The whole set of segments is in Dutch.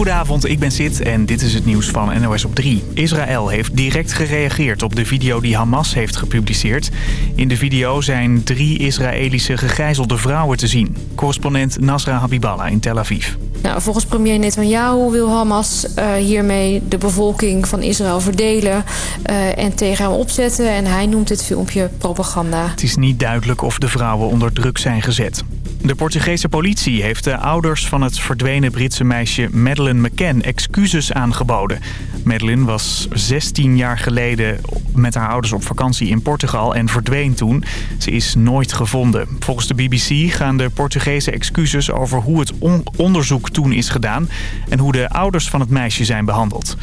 Goedenavond, ik ben Sid en dit is het nieuws van NOS op 3. Israël heeft direct gereageerd op de video die Hamas heeft gepubliceerd. In de video zijn drie Israëlische gegijzelde vrouwen te zien. Correspondent Nasra Habiballah in Tel Aviv. Nou, volgens premier Netanyahu wil Hamas uh, hiermee de bevolking van Israël verdelen uh, en tegen hem opzetten. En hij noemt dit filmpje propaganda. Het is niet duidelijk of de vrouwen onder druk zijn gezet. De Portugese politie heeft de ouders van het verdwenen Britse meisje Madeleine McCann excuses aangeboden. Madeleine was 16 jaar geleden met haar ouders op vakantie in Portugal en verdween toen. Ze is nooit gevonden. Volgens de BBC gaan de Portugese excuses over hoe het onderzoek toen is gedaan... en hoe de ouders van het meisje zijn behandeld.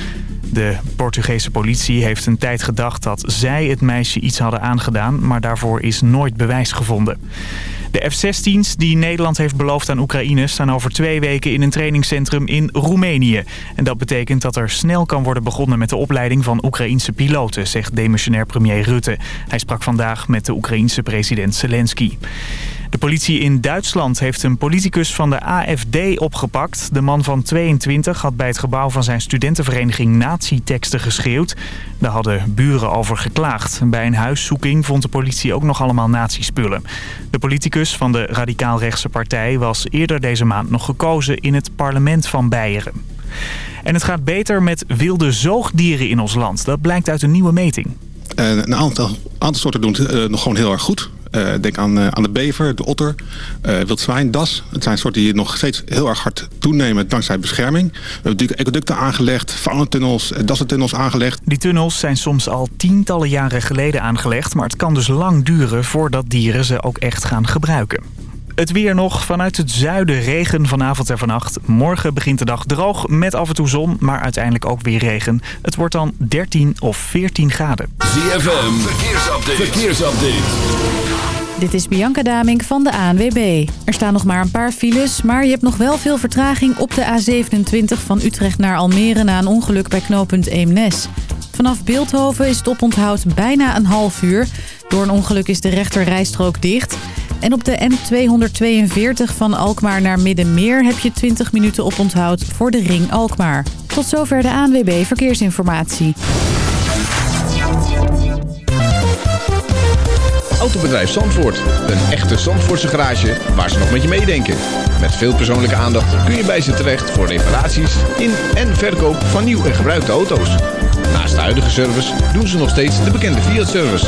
De Portugese politie heeft een tijd gedacht dat zij het meisje iets hadden aangedaan... maar daarvoor is nooit bewijs gevonden. De F-16's die Nederland heeft beloofd aan Oekraïne... staan over twee weken in een trainingscentrum in Roemenië. En dat betekent dat er snel kan worden begonnen met de opleiding van Oekraïense piloten... zegt demissionair premier Rutte. Hij sprak vandaag met de Oekraïense president Zelensky. De politie in Duitsland heeft een politicus van de AFD opgepakt. De man van 22 had bij het gebouw van zijn studentenvereniging nazi-teksten geschreeuwd. Daar hadden buren over geklaagd. Bij een huiszoeking vond de politie ook nog allemaal nazi-spullen. De politicus van de radicaal-rechtse partij was eerder deze maand nog gekozen in het parlement van Beieren. En het gaat beter met wilde zoogdieren in ons land. Dat blijkt uit een nieuwe meting. Uh, een aantal, aantal soorten doen het uh, nog gewoon heel erg goed. Uh, denk aan, uh, aan de bever, de otter, uh, wild zwijn, das. Het zijn soorten die nog steeds heel erg hard toenemen dankzij bescherming. We hebben natuurlijk ecoducten aangelegd, faunatunnels, dassentunnels aangelegd. Die tunnels zijn soms al tientallen jaren geleden aangelegd... maar het kan dus lang duren voordat dieren ze ook echt gaan gebruiken. Het weer nog. Vanuit het zuiden regen vanavond en vannacht. Morgen begint de dag droog met af en toe zon, maar uiteindelijk ook weer regen. Het wordt dan 13 of 14 graden. ZFM, verkeersupdate. verkeersupdate. Dit is Bianca Damink van de ANWB. Er staan nog maar een paar files, maar je hebt nog wel veel vertraging op de A27 van Utrecht naar Almere na een ongeluk bij knooppunt Eemnes. Vanaf Beeldhoven is het oponthoud bijna een half uur. Door een ongeluk is de rechter rijstrook dicht. En op de N242 van Alkmaar naar Middenmeer heb je 20 minuten oponthoud voor de ring Alkmaar. Tot zover de ANWB Verkeersinformatie. Autobedrijf Zandvoort. Een echte Zandvoortse garage waar ze nog met je meedenken. Met veel persoonlijke aandacht kun je bij ze terecht voor reparaties in en verkoop van nieuw en gebruikte auto's. Naast de huidige service doen ze nog steeds de bekende Fiat-service.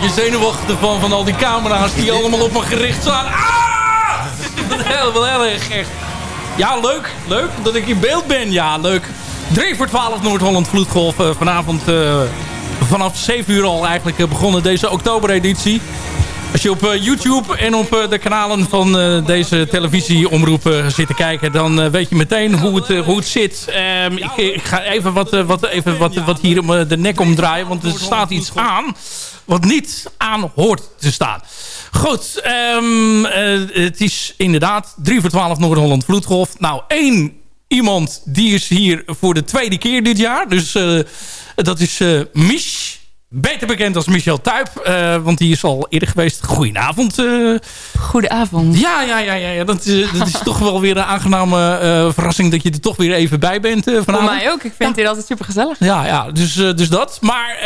Beetje zenuwachtig van, van al die camera's die allemaal op me gericht staan. Ah! Is wel heel erg echt. Ja, leuk. Leuk dat ik in beeld ben. Ja, leuk. 3 voor 12 Noord-Holland Vloedgolf. Uh, vanavond uh, vanaf 7 uur al eigenlijk uh, begonnen deze oktobereditie. Als je op YouTube en op de kanalen van deze televisieomroep zit te kijken... dan weet je meteen hoe het, hoe het zit. Um, ik, ga even, wat, wat, even wat, wat hier om de nek omdraaien, want er staat iets aan... wat niet aan hoort te staan. Goed, um, het is inderdaad 3 voor 12 Noord-Holland Vloedgolf. Nou, één iemand die is hier voor de tweede keer dit jaar. Dus dat is uh, Mich. Beter bekend als Michel Tuip. Uh, want die is al eerder geweest. Goedenavond. Uh. Goedenavond. Ja, ja, ja, ja, ja. Dat, is, dat is toch wel weer een aangename uh, verrassing dat je er toch weer even bij bent vanavond. Voor mij ook. Ik vind ja. het hier altijd super gezellig. Ja, ja dus, dus dat. Maar,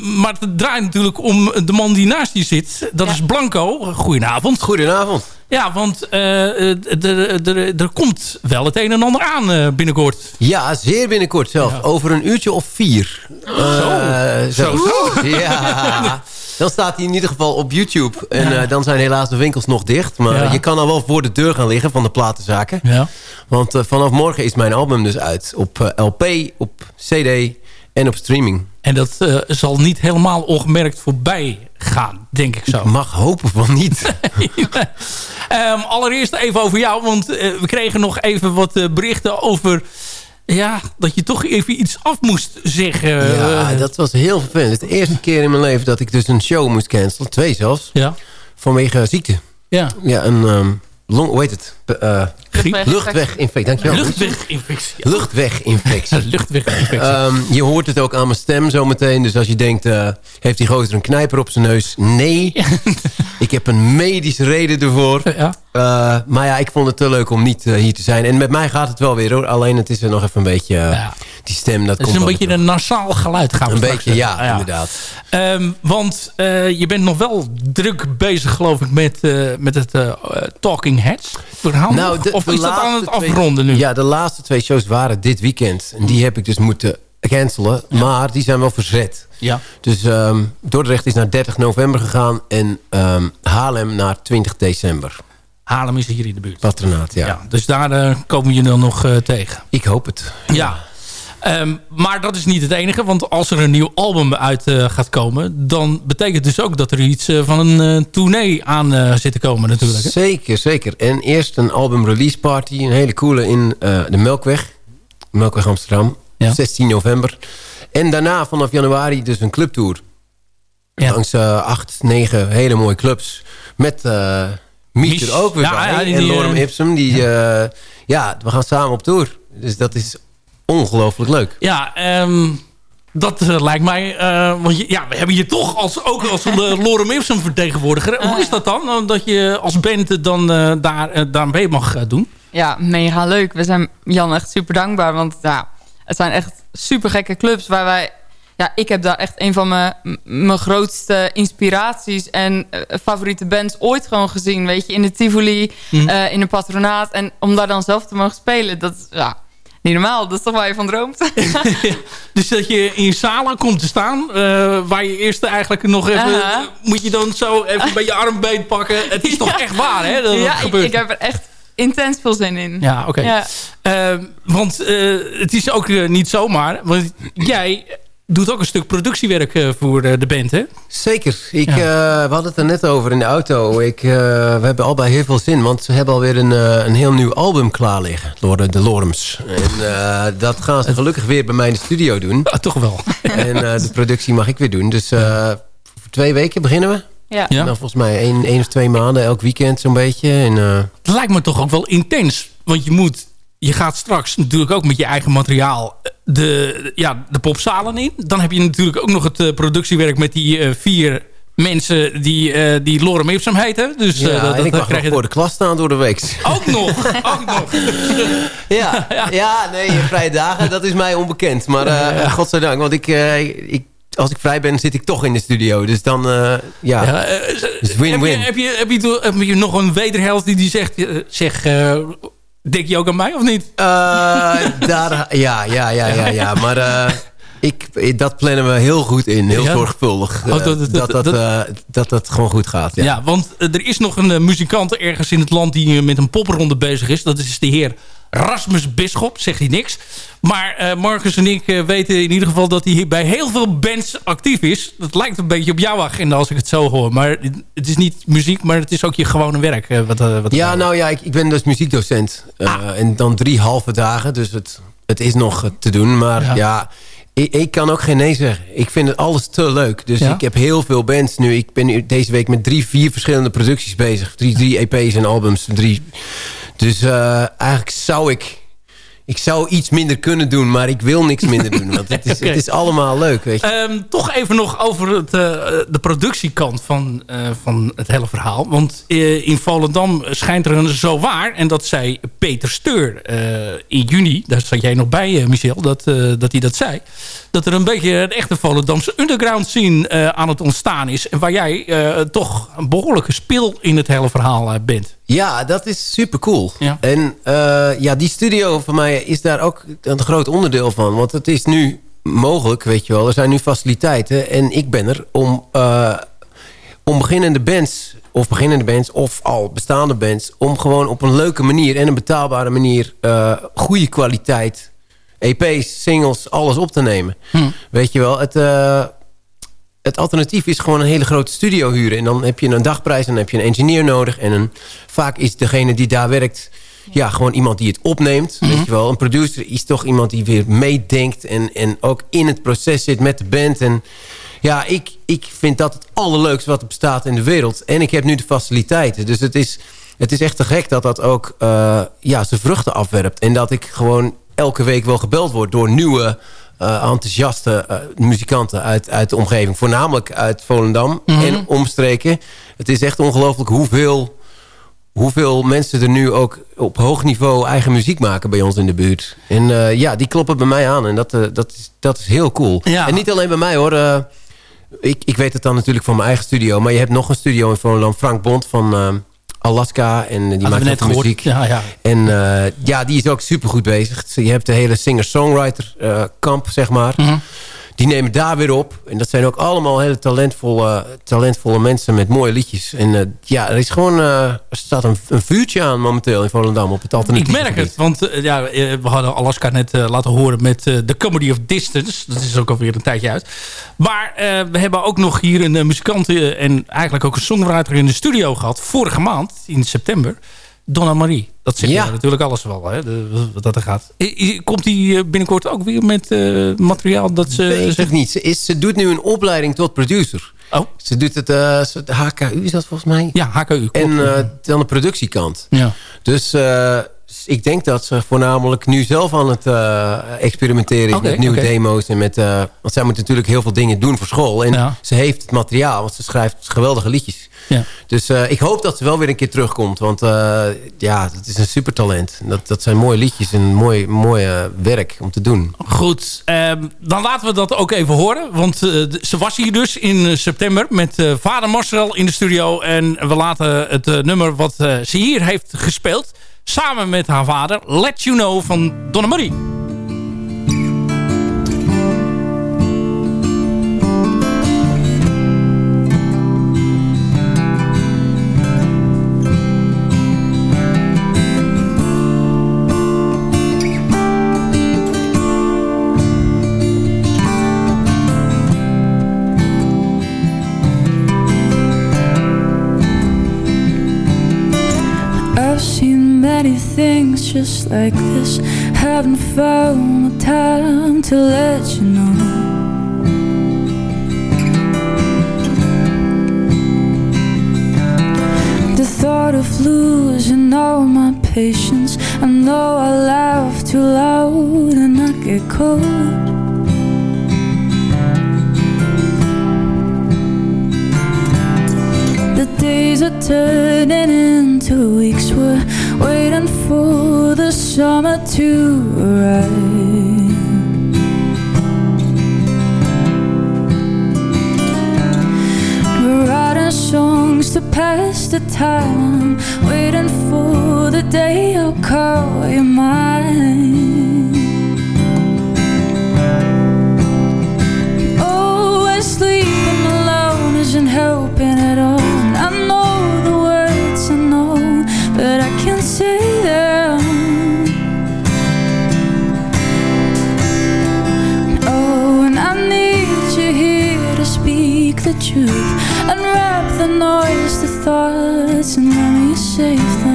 maar het draait natuurlijk om de man die naast je zit. Dat ja. is Blanco. Goedenavond. Goedenavond. Ja, want uh, er komt wel het een en ander aan uh, binnenkort. Ja, zeer binnenkort zelf. Ja. Over een uurtje of vier. Zo. zo. zo. Ja. Dan staat hij in ieder geval op YouTube. En ja. dan zijn helaas de winkels nog dicht. Maar ja. je kan al wel voor de deur gaan liggen van de platenzaken. Ja. Want vanaf morgen is mijn album dus uit. Op LP, op CD en op streaming. En dat uh, zal niet helemaal ongemerkt voorbij gaan, denk ik zo. Ik mag hopen van niet. um, allereerst even over jou, want uh, we kregen nog even wat uh, berichten over... Ja, dat je toch even iets af moest zeggen. Ja, dat was heel vervelend. De eerste keer in mijn leven dat ik dus een show moest cancelen. Twee zelfs. Ja. Vanwege ziekte. Ja. Ja, een... Um, long, hoe heet het? Uh, Griep? Luchtweginfectie, dankjewel. Luchtweginfectie. Luchtweginfectie. Luchtweginfectie. Um, je hoort het ook aan mijn stem zometeen. Dus als je denkt, uh, heeft die gozer een knijper op zijn neus? Nee. ik heb een medische reden ervoor. Ja. Uh, maar ja, ik vond het te leuk om niet uh, hier te zijn. En met mij gaat het wel weer hoor. Alleen het is er nog even een beetje... Ja. Die stem, dat het komt is een beetje een nasaal geluid gaan we Een beetje, ja, ja, inderdaad. Um, want je bent nog wel druk bezig geloof ik met, met het Talking Heads verhaal. Nou, de, of de is dat aan het twee, afronden nu? Ja, de laatste twee shows waren dit weekend. En die heb ik dus moeten cancelen. Ja. Maar die zijn wel verzet. Ja. Dus um, Dordrecht is naar 30 november gegaan. En um, Haarlem naar 20 december. Haarlem is hier in de buurt. Patronaat, ja. ja dus daar uh, komen je dan nog uh, tegen. Ik hoop het. Ja. Um, maar dat is niet het enige. Want als er een nieuw album uit uh, gaat komen... dan betekent dus ook dat er iets uh, van een uh, tournee aan zit te komen natuurlijk. Hè? Zeker, zeker. En eerst een album release party. Een hele coole in de Melkweg. Melkweg Amsterdam. Ja. 16 november. En daarna vanaf januari dus een clubtour. Ja. Langs acht, negen hele mooie clubs. Met... Mies er ook weer ja, bij. Ja, die, en Lorem Ipsum. Die, ja, we gaan samen op tour. Dus dat is ongelooflijk leuk. Ja, um, dat uh, lijkt mij... Uh, want je, ja, we hebben je toch als, ook als de Lorem Ipsum vertegenwoordiger. Uh. Hoe is dat dan? Dat je als band dan uh, daar, daar mee mag doen? Ja, mega leuk. We zijn Jan echt super dankbaar. Want ja, het zijn echt super gekke clubs waar wij... Ja, ik heb daar echt een van mijn, mijn grootste inspiraties en favoriete bands ooit gewoon gezien. Weet je, in de Tivoli, mm. in een patronaat. En om daar dan zelf te mogen spelen, dat ja, niet normaal. Dat is toch waar je van droomt? dus dat je in zalen komt te staan... Uh, waar je eerst eigenlijk nog even... Uh -huh. moet je dan zo even bij je armbeen pakken. Het is ja. toch echt waar, hè? Dat ja, gebeurt. Ik, ik heb er echt intens veel zin in. Ja, oké. Okay. Ja. Uh, want het is ook niet zomaar... Want jij doet ook een stuk productiewerk uh, voor uh, de band, hè? Zeker. Ik, ja. uh, we hadden het er net over in de auto. Ik, we hebben allebei heel veel zin, want ze hebben alweer een, een heel nieuw album klaar liggen. De Lorms. En dat gaan ze gelukkig weer bij mij in de studio doen. Ja, toch wel. en de productie mag ik weer doen. Dus voor twee weken beginnen we. Ja. En dan volgens mij één, één of twee maanden, elk weekend zo'n beetje. En, Het lijkt me toch ook wel intens. Want je moet je gaat straks natuurlijk ook met je eigen materiaal de, ja, de popzalen in. Dan heb je natuurlijk ook nog het uh, productiewerk met die uh, vier mensen die, uh, die Lorem Ipsum heten. Dus, ja, dat, en ik mag nog voor de klas staan door de week. Ook nog, ook nog. ja, ja. ja, nee, vrije dagen, dat is mij onbekend. Maar ja. godzijdank, want ik, ik als ik vrij ben, zit ik toch in de studio. Dus dan, uh, ja, ja uh, dus win-win. Heb, je, heb, je, heb, je, nog een wederhelft die, die zegt... zeg, uh, Denk je ook aan mij of niet? Uh, daar, ja, ja, ja, ja, ja. Maar uh, Ik, dat plannen we heel goed in, heel zorgvuldig. Oh, dat, dat, dat, dat, dat, gewoon goed gaat. Ja, ja want er is nog een muzikant ergens in het land die met een popronde bezig is. Dat is de heer Rasmus Bisschop, zegt hij niks. Maar uh, Marcus en ik uh, weten in ieder geval dat hij hier bij heel veel bands actief is. Dat lijkt een beetje op jouw agenda als ik het zo hoor. Maar het is niet muziek, maar het is ook je gewone werk. Uh, wat, wat ja, nou ja, ik, ik, ben dus muziekdocent. Ah. En dan drie halve dagen, dus het, het is nog te doen. Maar ja, ik, ik, kan ook geen nee zeggen. Ik vind het alles te leuk. Dus ik heb heel veel bands nu. Ik ben nu deze week met drie, vier verschillende producties bezig. Drie, drie EP's en albums. Drie dus uh, eigenlijk zou ik... Ik zou iets minder kunnen doen, maar ik wil niks minder doen. Want het is, het is allemaal leuk, weet je. Um, toch even nog over het, uh, de productiekant van, uh, van het hele verhaal. Want in Volendam schijnt er een zo waar... en dat zei Peter Steur in juni... daar zat jij nog bij, Michel, dat, dat hij dat zei... dat er een beetje een echte Volendamse underground scene aan het ontstaan is... en waar jij toch een behoorlijke spil in het hele verhaal bent. Ja, dat is super cool. Ja. En uh, ja, die studio van mij is daar ook een groot onderdeel van. Want het is nu mogelijk, weet je wel. Er zijn nu faciliteiten. En ik ben er om, uh, om beginnende bands... of beginnende bands of al bestaande bands... om gewoon op een leuke manier en een betaalbare manier... Uh, goede kwaliteit, EP's, singles, alles op te nemen. Hm. Weet je wel, het het alternatief is gewoon een hele grote studio huren. En dan heb je een dagprijs en dan heb je een engineer nodig. En een, vaak is degene die daar werkt... ja, gewoon iemand die het opneemt. weet mhm. je wel. Een producer is toch iemand die weer meedenkt... en, en ook in het proces zit met de band. En ja, ik, ik vind dat het allerleukste wat er bestaat in de wereld. En ik heb nu de faciliteiten. Dus het is, het is echt te gek dat dat ook uh, ja, zijn vruchten afwerpt. En dat ik gewoon elke week wel gebeld word door nieuwe uh, enthousiaste uh, muzikanten uit, uit de omgeving. Voornamelijk uit Volendam mm -hmm. en omstreken. Het is echt ongelooflijk hoeveel, hoeveel mensen er nu ook op hoog niveau eigen muziek maken bij ons in de buurt. En uh, ja, die kloppen bij mij aan. En dat, dat, is, dat is heel cool. Ja. En niet alleen bij mij hoor. ik, ik weet het dan natuurlijk van mijn eigen studio. Maar je hebt nog een studio in Volendam. Frank Bond van Alaska. En die maakt net muziek. Ja, ja. En uh, ja, die is ook supergoed bezig. Je hebt de hele singer-songwriter uh, kamp, zeg maar. Mm -hmm. Die nemen daar weer op. En dat zijn ook allemaal hele talentvolle, talentvolle mensen met mooie liedjes. En uh, ja, er is gewoon, er staat een, een, vuurtje aan momenteel in Volendam op het alternatief. Ik merk het, want ja, we hadden Alaska net laten horen met The Comedy of Distance. Dat is ook alweer een tijdje uit. Maar we hebben ook nog hier een muzikant en eigenlijk ook een songwriter in de studio gehad. Vorige maand, in september. Donna Marie. Dat zegt ja. natuurlijk alles wel, hè, wat dat er gaat. Komt die binnenkort ook weer met uh, materiaal dat ze... Weet zegt... niet. Ze, is, ze doet nu een opleiding tot producer. Oh. Ze doet het, uh, HKU is dat volgens mij? Ja, HKU. En uh, dan de productiekant. Ja. Dus ik denk dat ze voornamelijk nu zelf aan het uh, experimenteren is met nieuwe demo's. En met, uh, want zij moet natuurlijk heel veel dingen doen voor school. En ze heeft het materiaal, want ze schrijft geweldige liedjes. Ja. Dus uh, ik hoop dat ze wel weer een keer terugkomt. Want ja, het is een supertalent. Dat, dat zijn mooie liedjes en mooi, mooi werk om te doen. Goed, ehm, dan laten we dat ook even horen. Want ze was hier dus in september met vader Marcel in de studio. En we laten het nummer wat ze hier heeft gespeeld samen met haar vader Let You Know van Donna Marie. Just like this. Haven't found the time to let you know. The thought of losing all my patience. I know I laugh too loud and I get cold. The days are turning into weeks. We're waiting for the summer to arrive. We're writing songs to pass the time, waiting for the day I'll call you mine. Always oh, sleeping alone isn't helping at all. I know the world say them. Oh, and I need you here to speak the truth, unwrap the noise, the thoughts, and let me save them.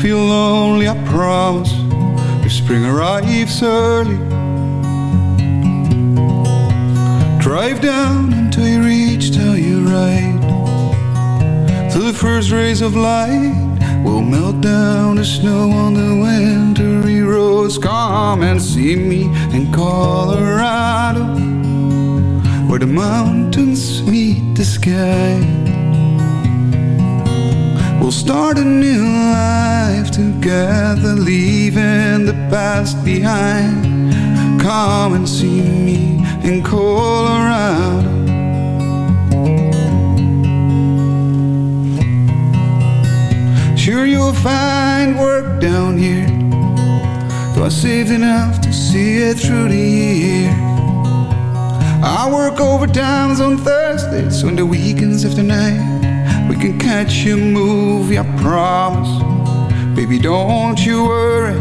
Feel lonely, I promise. If spring arrives early, drive down until you reach Telluride. Till the first rays of light will melt down the snow on the wintry roads. Come and see me in Colorado, where the mountains meet the sky. We'll start a new life together, leaving the past behind. Come and see me in Colorado. Sure you'll find work down here Though I saved enough to see it through the year I work overtimes on Thursdays On the weekends after night We can catch a movie, I promise Baby, don't you worry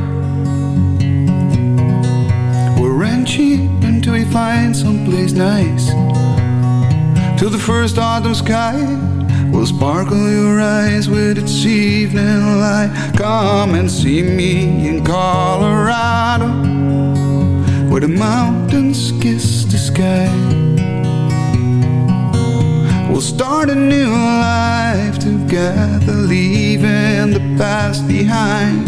rent cheap until we find someplace nice Till the first autumn sky will sparkle your eyes with its evening light. Come and see me in Colorado, where the mountains kiss the sky. We'll start a new life together, leaving the past behind.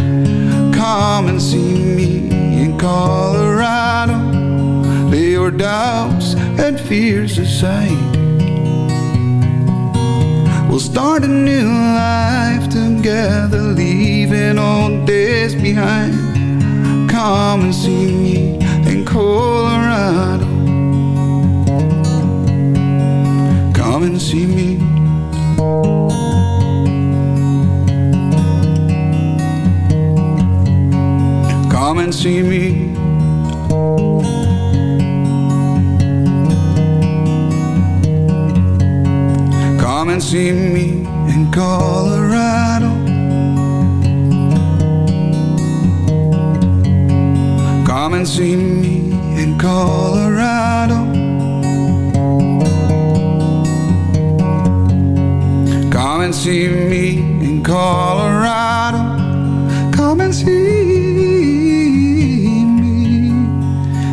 Come and see me in Colorado, lay your doubts and fears aside. We'll start a new life together, leaving old days behind. Come and see me in Colorado. come and see me. Come and see me. Come and see me in Colorado. Come and see me in Colorado. Come and see me in Colorado. Come and see me.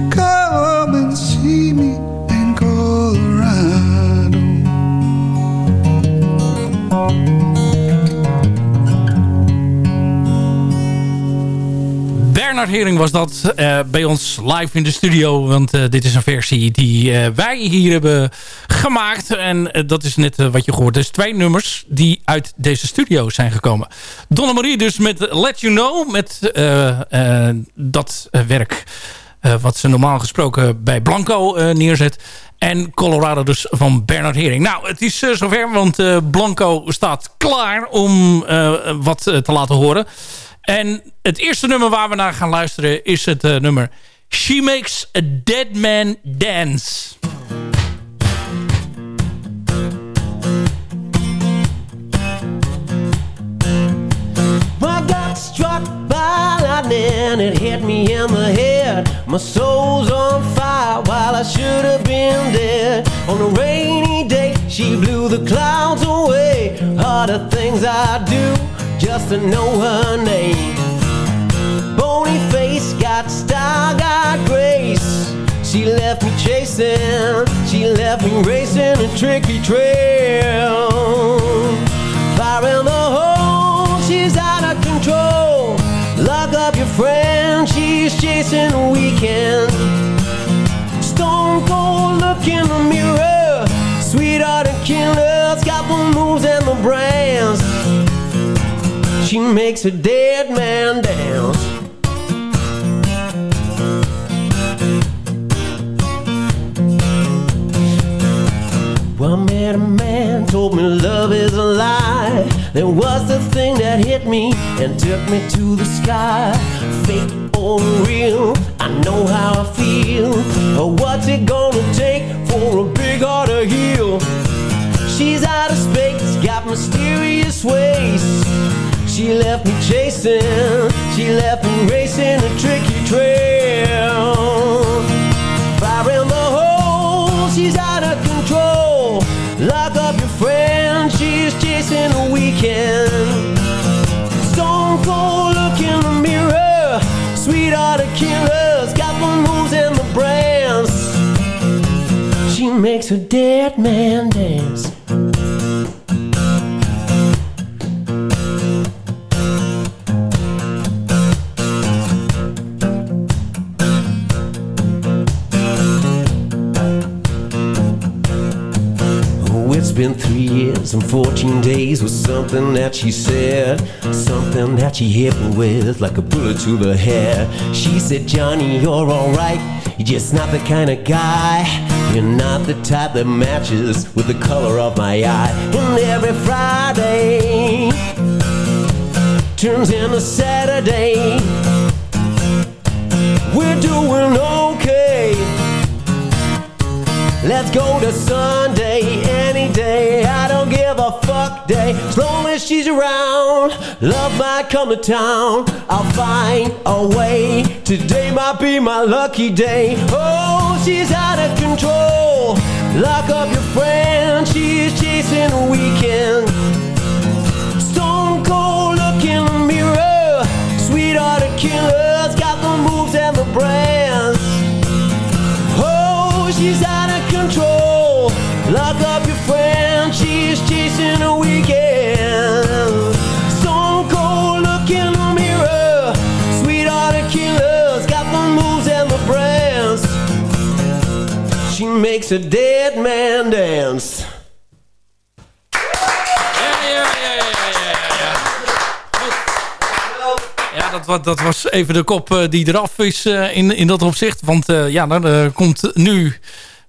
Come and see me in Colorado. Bernard Hering was dat eh, bij ons live in de studio. Want eh, dit is een versie die eh, wij hier hebben gemaakt. En eh, dat is net eh, wat je hoort. Dus twee nummers die uit deze studio zijn gekomen. Donna Marie dus met Let You Know. Met eh, dat werk wat ze normaal gesproken bij Blanco neerzet. En Colorado dus van Bernard Hering. Nou, het is zover, want Blanco staat klaar om wat te laten horen. En het eerste nummer waar we naar gaan luisteren is het nummer She Makes a Dead Man Dance. Lightning, it hit me in the head. My soul's on fire while I should have been dead. On a rainy day, she blew the clouds away. The things I do just to know her name. Bony face, got style, got grace. She left me chasing, she left me racing a tricky trail. Fire in chasing a weekend. Stone cold, look in the mirror. Sweetheart and killer's got the moves and the brands. She makes a dead man dance. Well, I met a man, told me love is a lie. Then was the thing that hit me and took me to the sky? Fake or real, I know how I feel. What's it gonna take for a big heart to heal? She's out of space, got mysterious ways. She left me chasing, she left me racing a tricky trail. Fire in the hole, she's out of control. Lock up your friend, she's chasing a weekend. Makes a dead man dance. Oh, it's been three years and 14 days with something that she said. Something that she hit me with like a bullet to the head. She said, Johnny, you're alright. You're just not the kind of guy. You're not the type that matches with the color of my eye. And every Friday turns into Saturday. We're doing okay. Let's go to Sunday any day. I don't give a fuck day. As long as she's around, love might come to town. I'll find a way. Today might be my lucky day. Oh, she's out of control. Lock up your friend. She's chasing a weekend. Stone cold, look in the mirror. Sweetheart of killers, got the moves and the brands. Oh, she's out of control. Chasing a weekend. In the mirror. Killers, makes dat, wa- dat was even de kop eh, die eraf is eh, in, in dat opzicht. Want eh, ja, dan eh, komt nu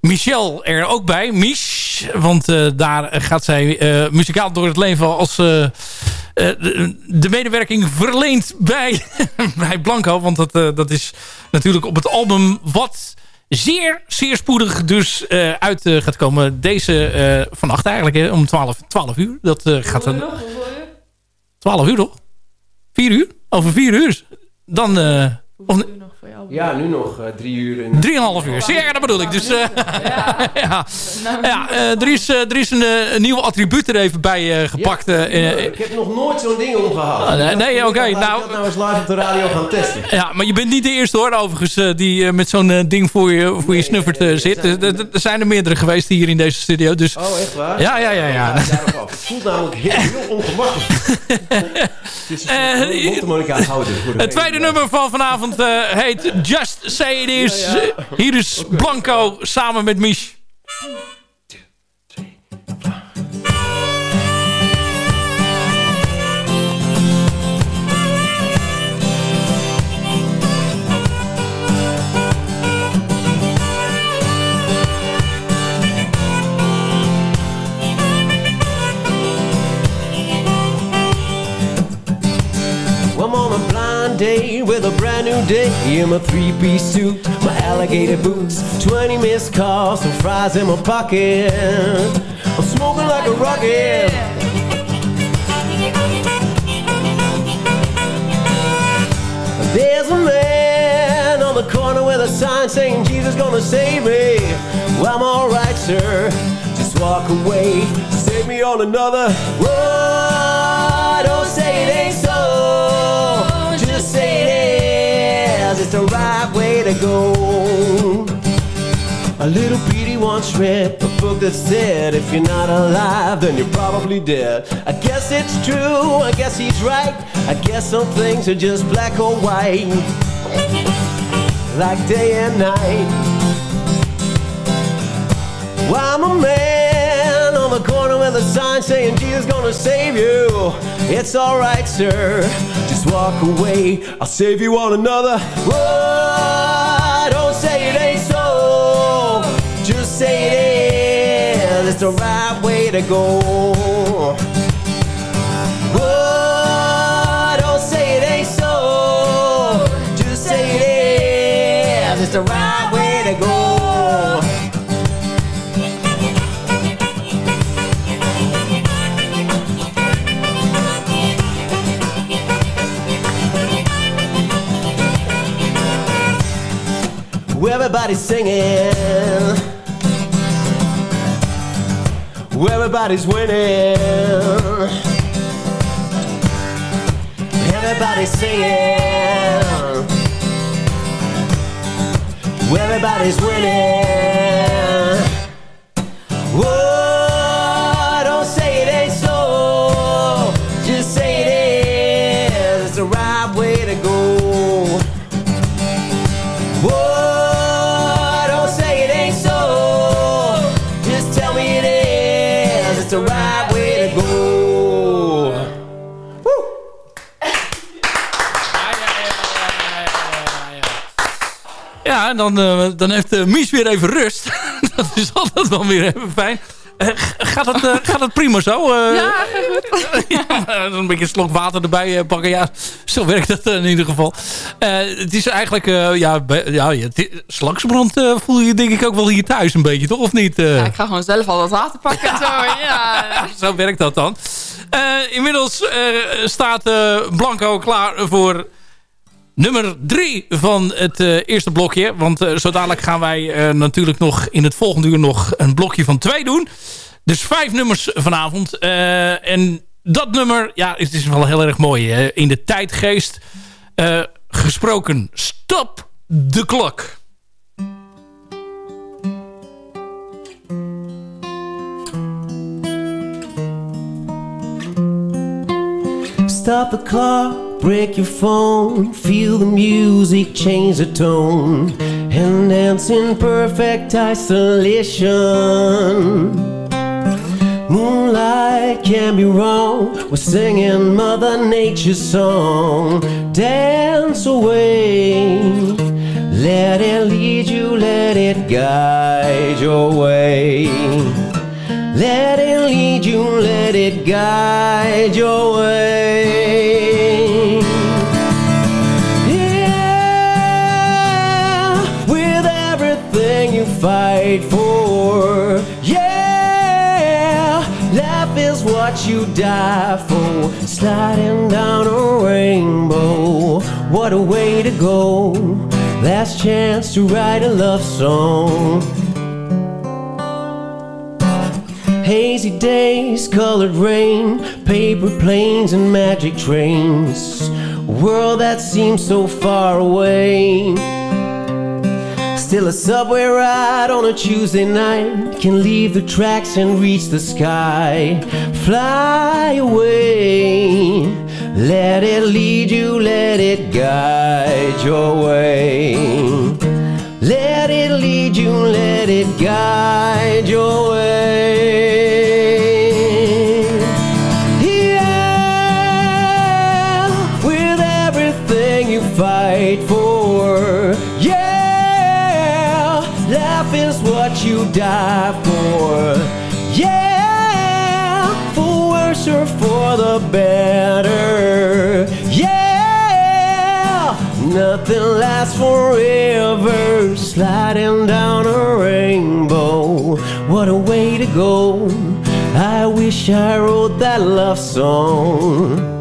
Michel er ook bij. Mich, want eh, daar gaat zij eh, muzikaal door het leven als... eh, de, de medewerking verleend bij, bij Blanco. Want dat, dat is natuurlijk op het album wat zeer, zeer spoedig dus uit gaat komen. Deze vannacht eigenlijk, hè, om 12, 12 uur. Dat gaat dan... 12 uur toch? 4 uur? Over 4 uur. Dan Ja, nu nog eh, drie uur. En... Drieënhalf uur. Ja, dat bedoel ik. Dus, eh, ja. ja, eh, er is, eh, er is een, een nieuw attribuut er even bij eh, gepakt. ik heb nog nooit zo'n ding omgehaald. Ah, nee, nee, oké, nou- dat nou eens live op de radio gaan testen. ja, maar je bent niet de eerste hoor, overigens, die eh, met zo'n ding voor je, voor je snuffert zit. Er- Er er zijn er meerdere geweest hier in deze studio. Dus, Oh, echt waar? Ja, ja, ja. ja. Het voelt namelijk heel, heel ongemakkelijk. Het is een soort houden. voor de Het tweede nummer van vanavond eh, heet Just Say It Is. Hier is Blanco samen met Mich. Day in my three-piece suit, my alligator boots, 20 missed calls, some fries in my pocket. I'm smoking like a rocket. There's a man on the corner with a sign saying Jesus gonna save me. Well, I'm alright, sir. Just walk away. Save me on another road. Way to go. A little Petey once read a book that said, If you're not alive, then you're probably dead. I guess it's true, I guess he's right. I guess some things are just black or white, like day and night. Well, I'm a man on the corner with a sign saying Jesus gonna save you. It's alright, sir. Walk away. I'll save you on another. Whoa, don't oh, say it ain't so. Just say it is. It's the right way to go. Everybody's singing. Everybody's winning. Everybody's singing. Everybody's winning. Dan, eh, dan heeft uh, Mies weer even rust. dat is altijd wel weer even fijn. Eh, g- gaat, het, eh, gaat het prima zo? Eh, Ja, goed. ja, een beetje een slok water erbij eh, pakken. Ja, zo werkt dat eh, in ieder geval. Eh, het is eigenlijk... eh, ja, ja, eh, voel je denk ik ook wel hier thuis een beetje, toch? Of niet? eh? Ja, ik ga gewoon zelf al dat water pakken en zo. Ja. Zo werkt dat dan. Eh, inmiddels eh, staat eh, Blanco klaar voor nummer drie van het eh, eerste blokje. Want eh, zo dadelijk gaan wij eh, natuurlijk nog in het volgende uur nog een blokje van twee doen. Dus vijf nummers vanavond. En dat nummer, ja, het is wel heel erg mooi. hè. In de tijdgeest gesproken. Stop de klok. Stop the clock, break your phone, feel the music, change the tone, and dance in perfect isolation. Moonlight can be wrong, we're singing Mother Nature's song. Dance away, let it lead you, let it guide your way. Let it lead you, let it guide your way. You die for. Sliding down a rainbow. what a way to go. Last chance to write a love song. Hazy days, colored rain, paper planes, and magic trains. World that seems so far away. Still, a subway ride on a Tuesday night can leave the tracks and reach the sky. Fly away, let it lead you, let it guide your way. Let it lead you, let it guide your way. Die for. Yeah, for worse or for the better. Yeah, nothing lasts forever. Sliding down a rainbow. What a way to go. I wish I wrote that love song.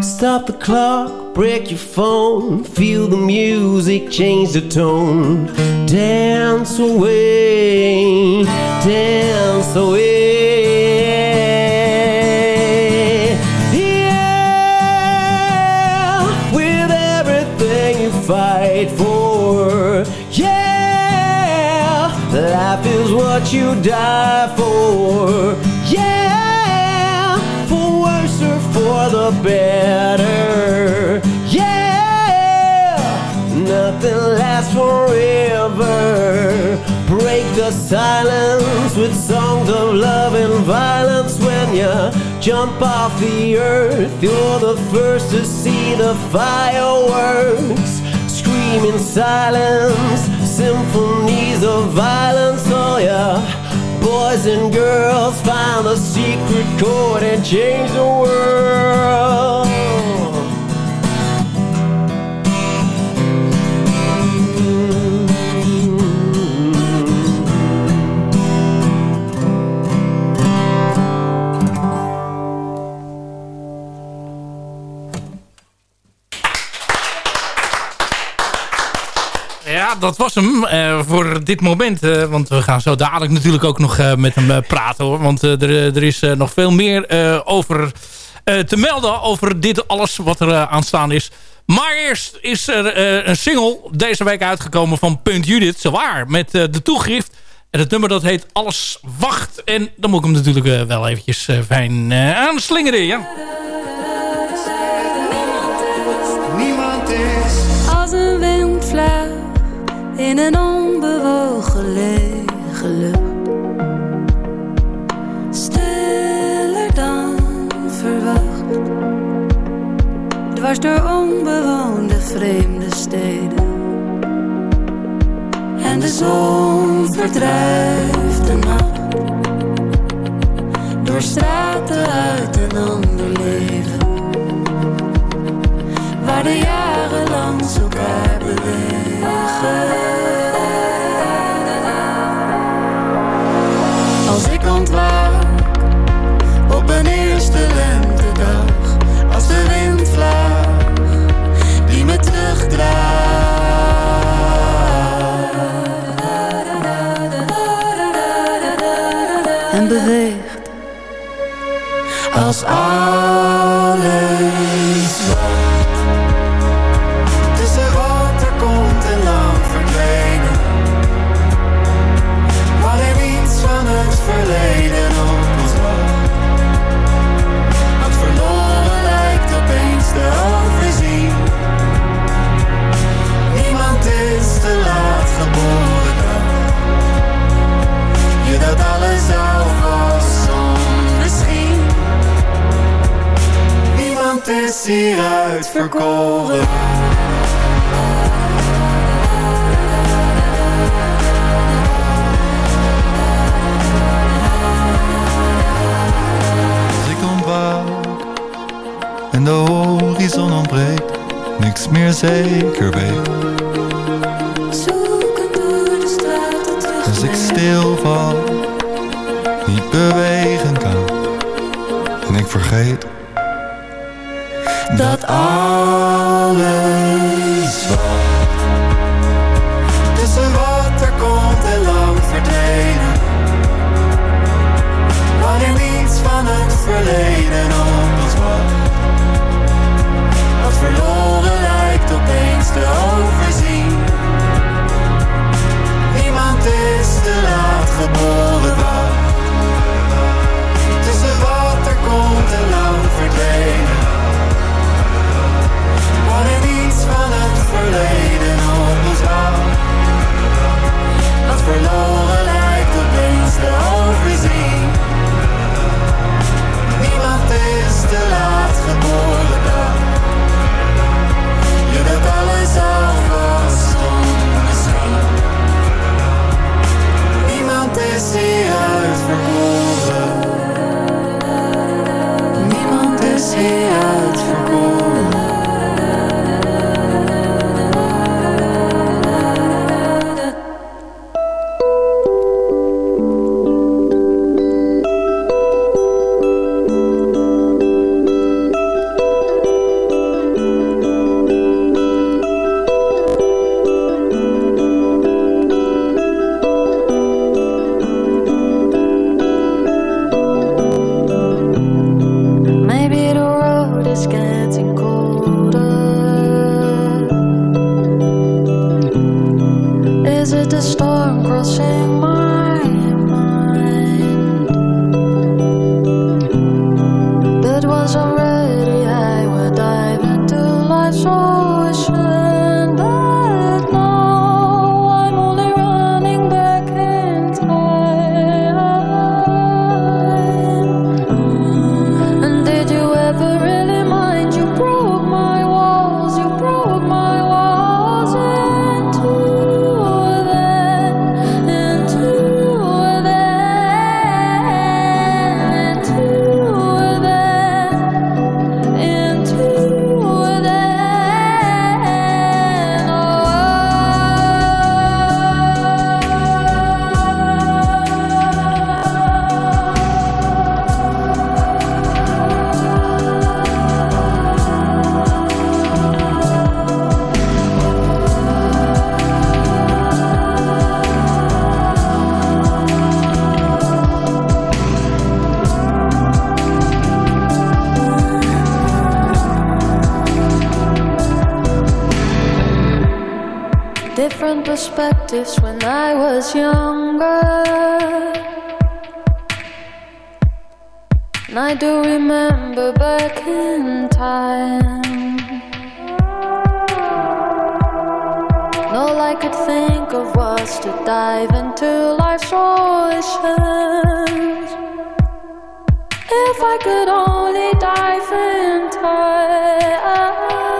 Stop the clock, break your phone, feel the music, change the tone. Dance away, dance away. Yeah, with everything you fight for. Yeah, life is what you die for. Yeah, for worse or for the better. Yeah, nothing lasts the silence with songs of love and violence when you jump off the earth. You're the first to see the fireworks. Scream in silence, symphonies of violence. Oh yeah. Boys and girls find the secret chord and change the world. Dat was hem eh, voor dit moment. eh, want we gaan zo dadelijk natuurlijk ook nog eh, met hem praten. hoor. Want er, er is nog veel meer over te melden. Over dit alles wat er aanstaan is. Maar eerst is er een single deze week uitgekomen van Punt Judith. Zowaar, met de toegift. En het nummer dat heet Alles Wacht. En dan moet ik hem natuurlijk wel eventjes fijn aanslingeren. Ja. In een onbewogen lege lucht. Stiller dan verwacht. Dwars door onbewoonde vreemde steden. En de zon verdrijft de nacht. Door straten uit een ander leven waar de jaren langs elkaar bewegen. Als ik ontwaak op een eerste lentedag, als de windvlaag die me terugdraagt. En beweegt als alles verkoren. Als ik ontwaak en de horizon ontbreekt, niks meer zeker perspectives when I was younger. And I do remember back in time. And all I could think of was to dive into life's oceans. If I could only dive in time.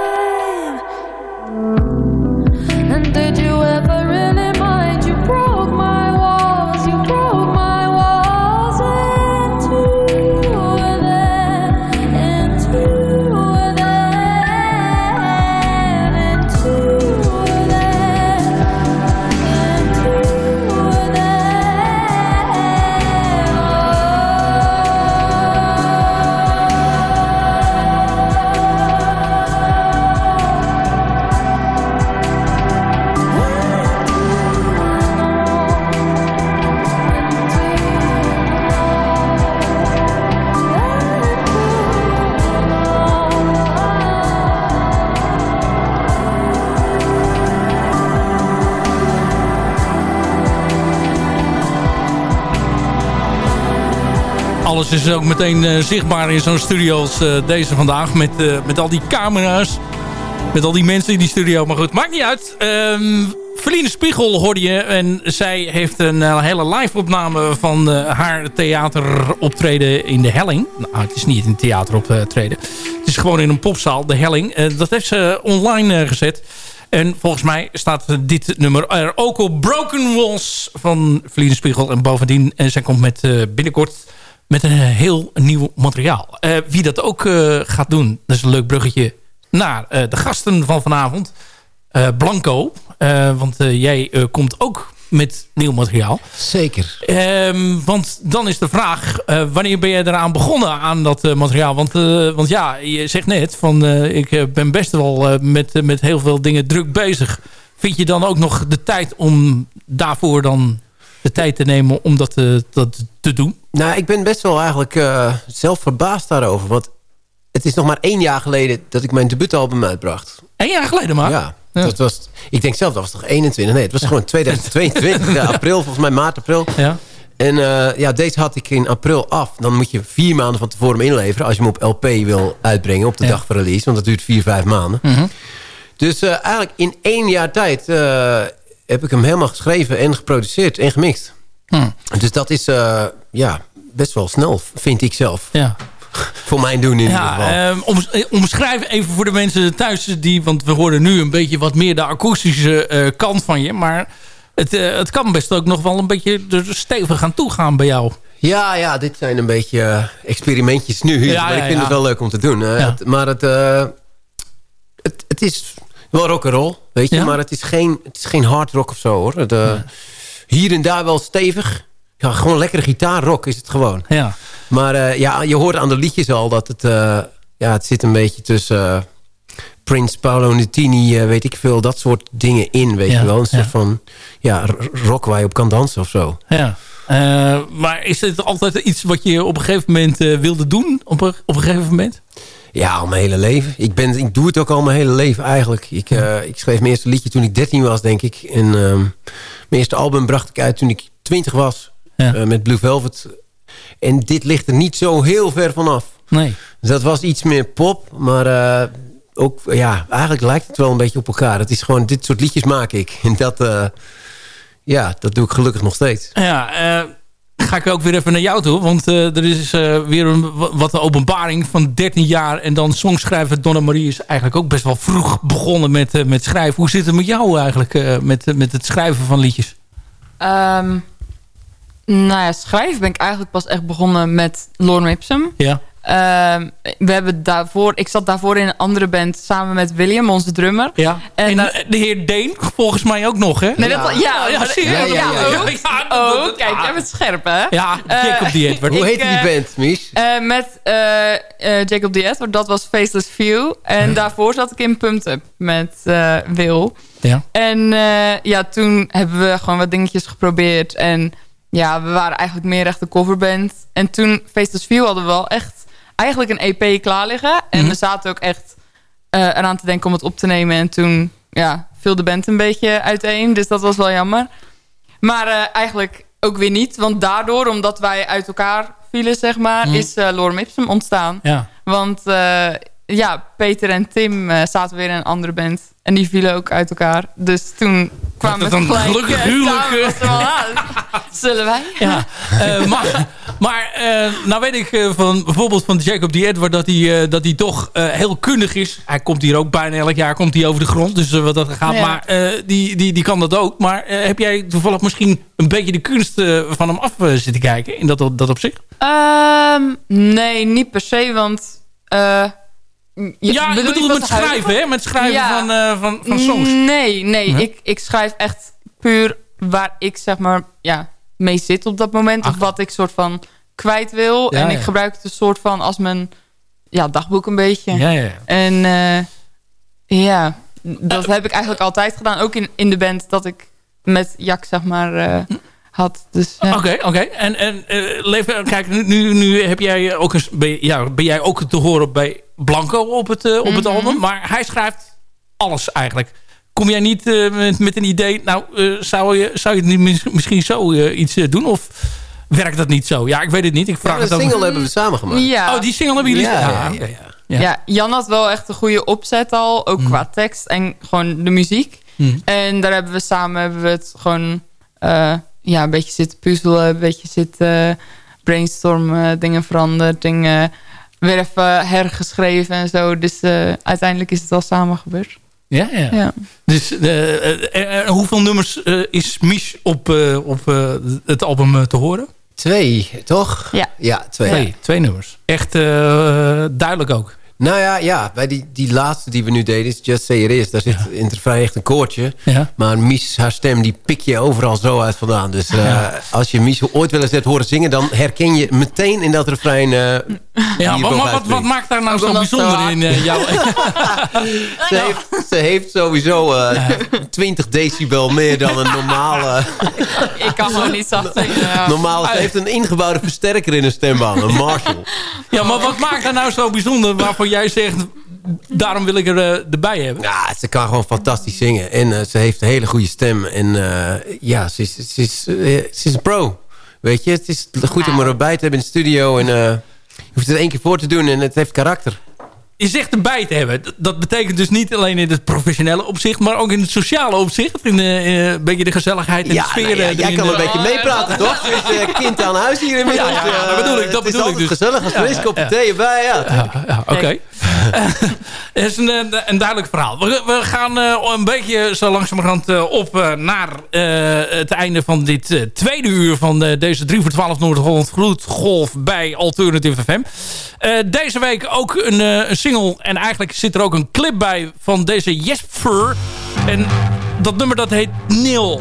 Alles is ook meteen eh, zichtbaar in zo'n studio als eh, deze vandaag. Met, eh, met al die camera's. Met al die mensen in die studio. Maar goed, maakt niet uit. Verline Spiegel hoorde je. En zij heeft een hele live opname van eh, haar theateroptreden in de Helling. Nou, het is niet een theateroptreden. Het is gewoon in een popzaal, de Helling. Dat heeft ze online gezet. En volgens mij staat dit nummer er ook op Broken Walls van Verline Spiegel. En bovendien, en zij komt met binnenkort met een heel nieuw materiaal. Eh, wie dat ook eh, gaat doen, dat is een leuk bruggetje naar eh, de gasten van vanavond. Eh, Blanco, Eh, want eh, jij eh, komt ook met nieuw materiaal. Zeker. Ehm, want dan is de vraag, eh, wanneer ben je eraan begonnen aan dat eh, materiaal? Want, eh, want ja, je zegt net, van, eh, ik eh, ben best wel eh, met, met heel veel dingen druk bezig. Vind je dan ook nog de tijd om daarvoor dan de tijd te nemen om dat, eh, dat te doen? Nou, ik ben best wel eigenlijk eh, zelf verbaasd daarover. Want het is nog maar één jaar geleden dat ik mijn debuutalbum uitbracht. Eén jaar geleden maar? Ja. Dat was, ik denk zelf, dat was toch 21? Nee, het was gewoon 2022. ja, april, volgens mij maart, april. Ja. En eh, ja, deze had ik in april af. Dan moet je vier maanden van tevoren inleveren... als je hem op LP wil uitbrengen op de dag van release. Want dat duurt vier, vijf maanden. Mhm. Dus eh, eigenlijk in één jaar tijd eh, heb ik hem helemaal geschreven... en geproduceerd en gemixt. Hm. Dus dat is eh, ja, best wel snel, vind ik zelf. Ja. Voor mijn doen in ieder geval. ehm, eh, omschrijf even voor de mensen thuis die... want we horen nu een beetje wat meer de akoestische eh, kant van je... maar het, het kan best ook nog wel een beetje stevig aan gaan bij jou. Ja, ja, dit zijn een beetje experimentjes nu. Ja, maar ja, ik vind het wel leuk om te doen. Het- maar het, het, het is wel rock'n'roll, weet je. Ja? Maar het is, geen, het is geen hard rock of zo, hoor. Eh, Hier en daar wel stevig. Ja, gewoon lekkere gitaarrock is het gewoon. Ja. Maar eh, ja, je hoort aan de liedjes al dat het... eh, ja, het zit een beetje tussen... eh, Prince, Paolo Nutini, weet ik veel, dat soort dingen in, weet Ja, je wel. Een soort ja. van ja, rock waar je op kan dansen of zo. Ja. Maar is het altijd iets wat je op een gegeven moment wilde doen? Op een, op een gegeven moment? Ja, al mijn hele leven. Ik, ben, ik doe het ook al mijn hele leven eigenlijk. Ik, eh, ik schreef mijn eerste liedje toen ik 13 was, denk ik. En ehm, mijn eerste album bracht ik uit toen ik 20 was. Ja. eh, met Blue Velvet. En dit ligt er niet zo heel ver vanaf. Nee. Dus dat was iets meer pop. Maar eh, ook, ja, eigenlijk lijkt het wel een beetje op elkaar. Het is gewoon, dit soort liedjes maak ik. En dat, ja, dat doe ik gelukkig nog steeds. Ja, eh, ga ik ook weer even naar jou toe. Want eh, er is eh, weer een, wa- wat een openbaring van 13 jaar. En dan songschrijver Donna Marie is eigenlijk ook best wel vroeg begonnen met, eh, met schrijven. Hoe zit het met jou eigenlijk met, met het schrijven van liedjes? Ehm, nou ja, schrijven ben ik eigenlijk pas echt begonnen met Lorne Ipsum. Ja. Ehm, we hebben daarvoor, ik zat daarvoor in een andere band samen met William, onze drummer. Ja. En, de heer Deen volgens mij ook nog, hè? Nee, dat, ja, ja, ja, maar- serieus? ja, Ja, ja, ook. ja. Oh, kijk, jij bent scherp, hè? Ja, Eh, Jacob the Edward. Hoe heette die eh, band, Mies? eh, met eh, eh, Jacob the Edward, dat was Faceless View. En daarvoor zat ik in Pumped Up met eh, Wil. Ja. En eh, ja, toen hebben we gewoon wat dingetjes geprobeerd. En ja, we waren eigenlijk meer echt een coverband. En toen, Faceless View, hadden we wel echt eigenlijk een EP klaar liggen. En Mhm. we zaten ook echt eh, eraan te denken om het op te nemen. En toen ja, viel de band een beetje uiteen. Dus dat was wel jammer. Maar eh, eigenlijk ook weer niet. Want daardoor, omdat wij uit elkaar vielen, zeg maar... Mhm. is uh, Lorem Ipsum ontstaan. Ja. Want ja, Peter en Tim eh, zaten weer in een andere band. En die vielen ook uit elkaar. Dus toen kwamen het we een gelijk gelukkig eh, huwelijk, wel, Zullen wij? Ja, eh, maar, maar nou weet ik van bijvoorbeeld van Jacob die Edward dat hij, dat hij toch heel kundig is. Hij komt hier ook bijna elk jaar komt hij over de grond, dus wat dat gaat. Ja. Maar die, die, die kan dat ook. Maar heb jij toevallig misschien een beetje de kunst van hem af zitten kijken in dat, dat opzicht? Ehm, nee, niet per se, want... eh, je- ja, ik bedoel met schrijven, hè? Met schrijven Ja. van, eh, van, van songs. Nee, nee. Huh? Ik, ik schrijf echt puur waar ik zeg maar ja, mee zit op dat moment. Of wat ik soort van kwijt wil. Ja, en ja. ik gebruik het een soort van als mijn ja, dagboek een beetje. Ja, ja. En eh, ja, dat heb ik eigenlijk altijd gedaan. Ook in, in de band dat ik met Jack zeg maar eh, had. Dus, ja. Oké, oké. En, en eh, leven, kijk, nu, nu, heb jij ook eens, ben, je- ja, ben jij ook te horen bij Blanco op het, eh, op het Mhm. album. Maar hij schrijft alles eigenlijk. Kom jij niet eh, met, met een idee, nou, eh, zou, je, zou je het niet mis- misschien zo eh, iets eh, doen? Of werkt dat niet zo? Ja, ik weet het niet. Ik vraag Ja, het single hebben we samen gemaakt. Ja. Oh, die single hebben jullie? Ja, Ah, ja, ja, ja. Ja. Ja. Jan had wel echt een goede opzet al. Ook qua tekst en gewoon de muziek. Mhm. En daar hebben we samen hebben we het gewoon eh, ja, een beetje zitten puzzelen. Een beetje zitten brainstormen. Dingen veranderd. Dingen weer even hergeschreven en zo. Dus eh, uiteindelijk is het al samen gebeurd. Ja, ja. Ja. Dus eh, eh, eh, hoeveel nummers eh, is Mich op, eh, op eh, het album eh, te horen? Twee, toch? Ja. Ja, twee. Twee, twee nummers. Echt eh, duidelijk ook. Nou ja, ja bij die, die laatste die we nu deden, is Just Say It Is. Daar zit in het refrein echt een koortje. Ja. Maar Mies, haar stem, die pik je overal zo uit vandaan. Dus eh, als je Mies ooit wel eens hebt horen zingen... dan herken je meteen in dat refrein... eh, Ja, maar, wat, wat, maakt daar nou zo bijzonder in eh, jouw... Ze heeft, ze heeft sowieso eh 20 decibel meer dan een normale... Ik kan gewoon niet zacht zingen. ja. normale ze heeft een ingebouwde versterker in een stembaan. Een Marshall. Ja, maar wat maakt daar nou zo bijzonder waarvan jij zegt... daarom wil ik er eh, erbij hebben? Ja, ze kan gewoon fantastisch zingen. En eh, ze heeft een hele goede stem. En eh, ja, ze is, ze, is, ze is een pro. Weet je, het is goed om erbij te hebben in de studio. En eh, je hoeft het één keer voor te doen en het heeft karakter. Je zegt erbij te hebben. Dat betekent dus niet alleen in het professionele opzicht... maar ook in het sociale opzicht. In eh, een beetje de gezelligheid en Ja, de sfeer. nou ja, eh, jij kan een eh. beetje meepraten, toch? Je is eh, kind aan huis hier inmiddels. Ja, ja, dat Eh, bedoel ik, dat het bedoel is ik dus. gezellig als er is, kopje thee erbij. Ja, Ja, ja, oké. Het is een, eh, een duidelijk verhaal. We, we gaan eh, een beetje zo langzamerhand eh, op eh, naar eh, het einde van dit eh, tweede uur van eh, deze 3 voor 12 Noord-Holland Gloedgolf bij Alternative FM. Eh, deze week ook een, eh, een en eigenlijk zit er ook een clip bij van deze Jesper. En dat nummer dat heet Nil.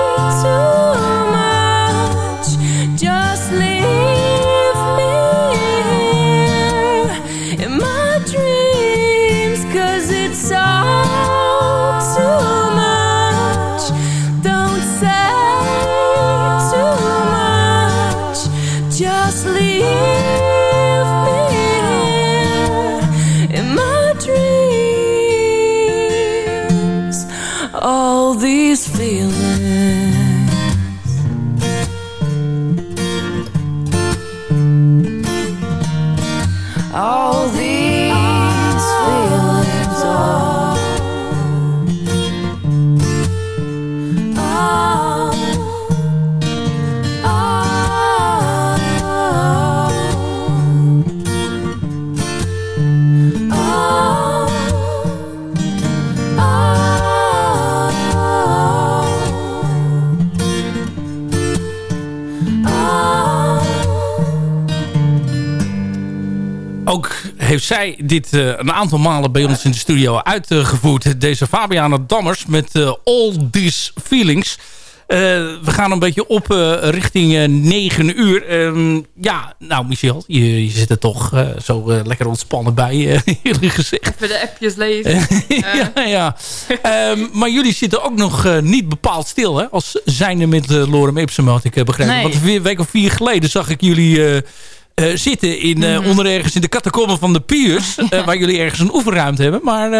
to heeft zij dit eh, een aantal malen bij ons in de studio uitgevoerd. Deze Fabiana Dammers met eh, All These Feelings. Eh, we gaan een beetje op richting 9 uur. Ehm, ja, nou Michel, je, je zit er toch zo lekker ontspannen bij, eerlijk gezegd. Even de appjes lezen. ja, ja. Ehm, maar jullie zitten ook nog niet bepaald stil, hè? Als zijnde met Lorem Ipsum, had ik begrepen. Nee. Want een week of vier geleden zag ik jullie eh, zitten in, Mhm. onder ergens in de catacomben van de Piers. eh, waar jullie ergens een oefenruimte hebben. Maar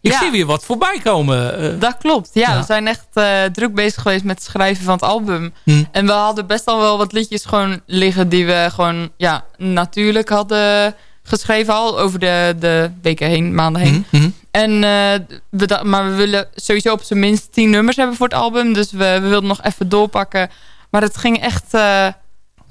ik Ja. zie weer wat voorbij komen. Dat klopt. Ja, Ja. we zijn echt druk bezig geweest met het schrijven van het album. Hm. En we hadden best al wel wat liedjes gewoon liggen die we gewoon ja, natuurlijk hadden geschreven al over de, de weken heen, maanden heen. Mhm, mhm. En, eh, we maar we willen sowieso op zijn minst tien nummers hebben voor het album. Dus we, we wilden nog even doorpakken. Maar het ging echt,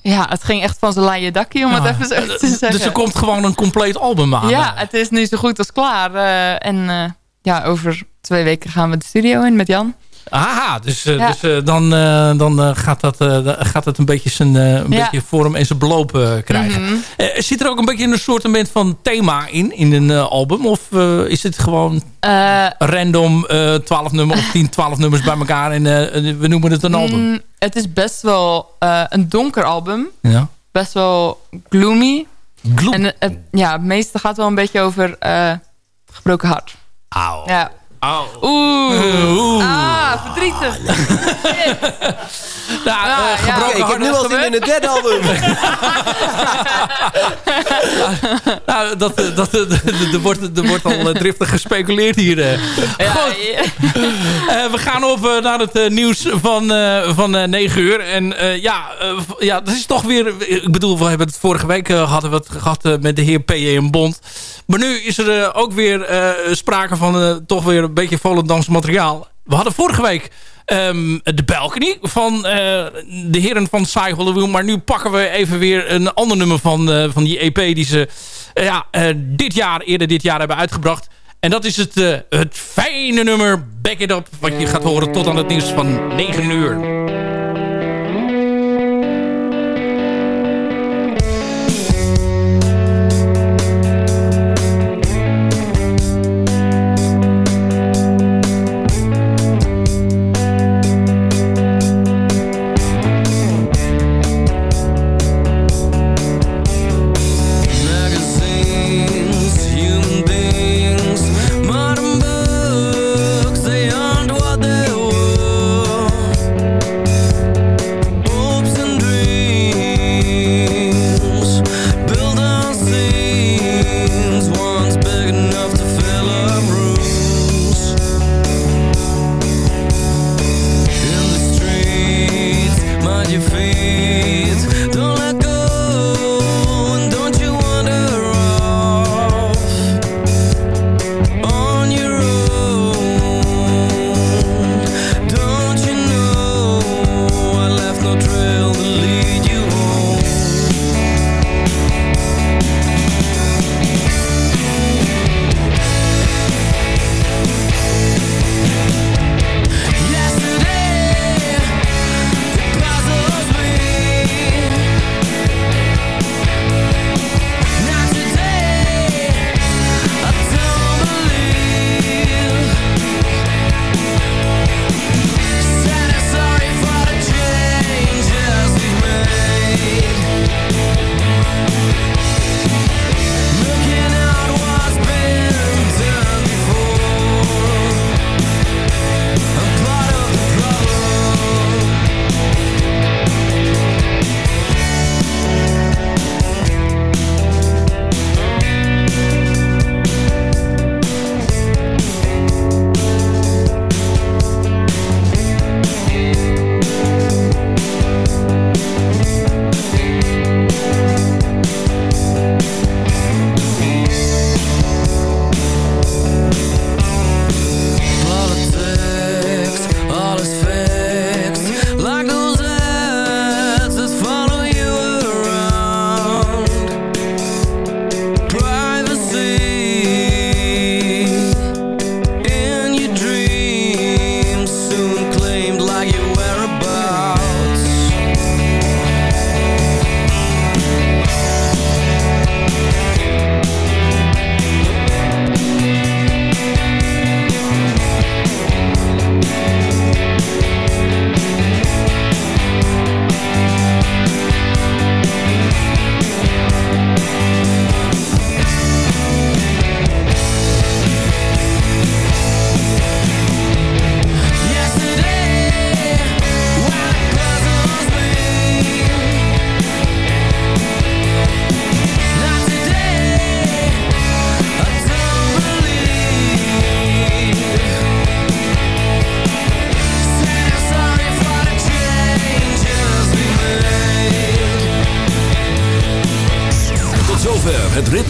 ja, het ging echt van zijn laaie dakje, om Ja. het even zo te zeggen. Dus er komt gewoon een compleet album aan. Ja, het is nu zo goed als klaar. Eh, en eh, ja, over twee weken gaan we de studio in met Jan. Aha, dus, eh, Ja. dus eh, dan, eh, dan gaat, dat, gaat het een beetje zijn een Ja. beetje vorm en zijn beloop krijgen. Eh, zit er ook een beetje een soort van thema in, in een album? Of is het gewoon random eh 12 nummers of 10, 12 nummers bij elkaar en we noemen het een album? mm, het is best wel een donker album. Ja. Best wel gloomy. Gloom. En het, ja, het meeste gaat wel een beetje over gebroken hart. Auw. Ja. Auw. Oeh. Oeh. Ah, verdrietig. Nou, Ah, eh, gebroken ik heb nu al zin in het derde album. Nou, dat, eh, dat, eh, er, wordt, er wordt al eh, driftig gespeculeerd hier. eh. Ja, Goed. ja. Eh, we gaan op eh, naar het eh, nieuws van, eh van eh 9 uur. En eh, ja, eh, ja, dat is toch weer... Ik bedoel, we hebben het vorige week eh, hadden we het gehad eh, met de heer P.J. en Bond. Maar nu is er eh, ook weer eh, sprake van eh, toch weer een beetje Volendams materiaal. We hadden vorige week ehm, de balcony van eh, de heren van Saai Hollywood. Maar nu pakken we even weer een ander nummer van, eh, van die EP die ze eh, ja, dit jaar, eerder dit jaar hebben uitgebracht. En dat is het, het fijne nummer Back It Up. Wat je gaat horen tot aan het nieuws van 9 uur.